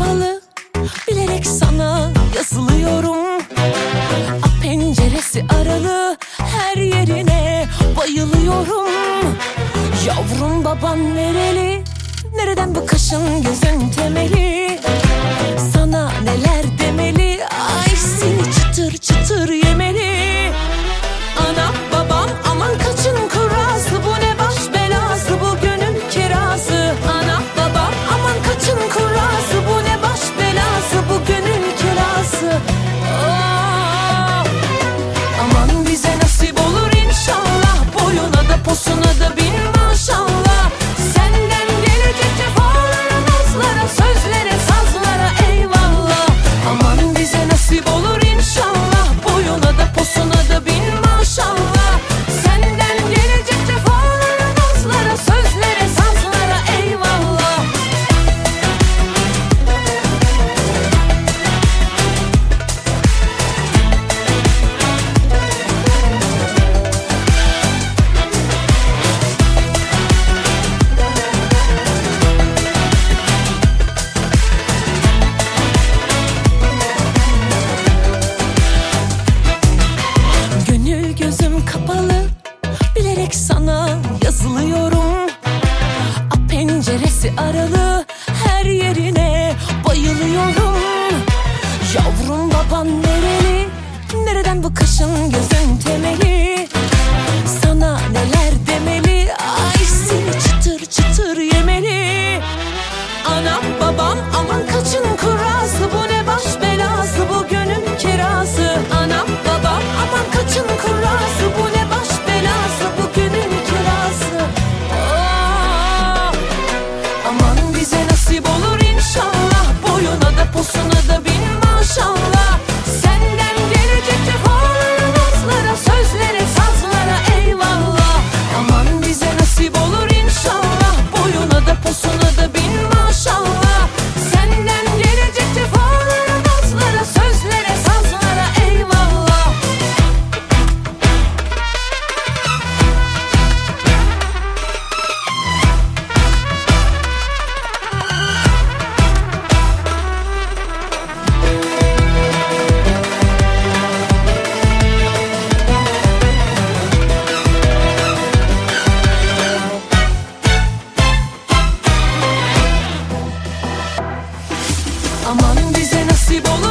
kapalı Bilerek sana yazılıyorum. A penceresi aralı her yerine bayılıyorum. Yavrum baban nereli? Nereden bu kaşın gözün temeli? sonuna da bir kafan nereli? Nereden bu kışın gözün temeli? Sana neler demeli? Ay seni çıtır çıtır yemeli. Anam nasip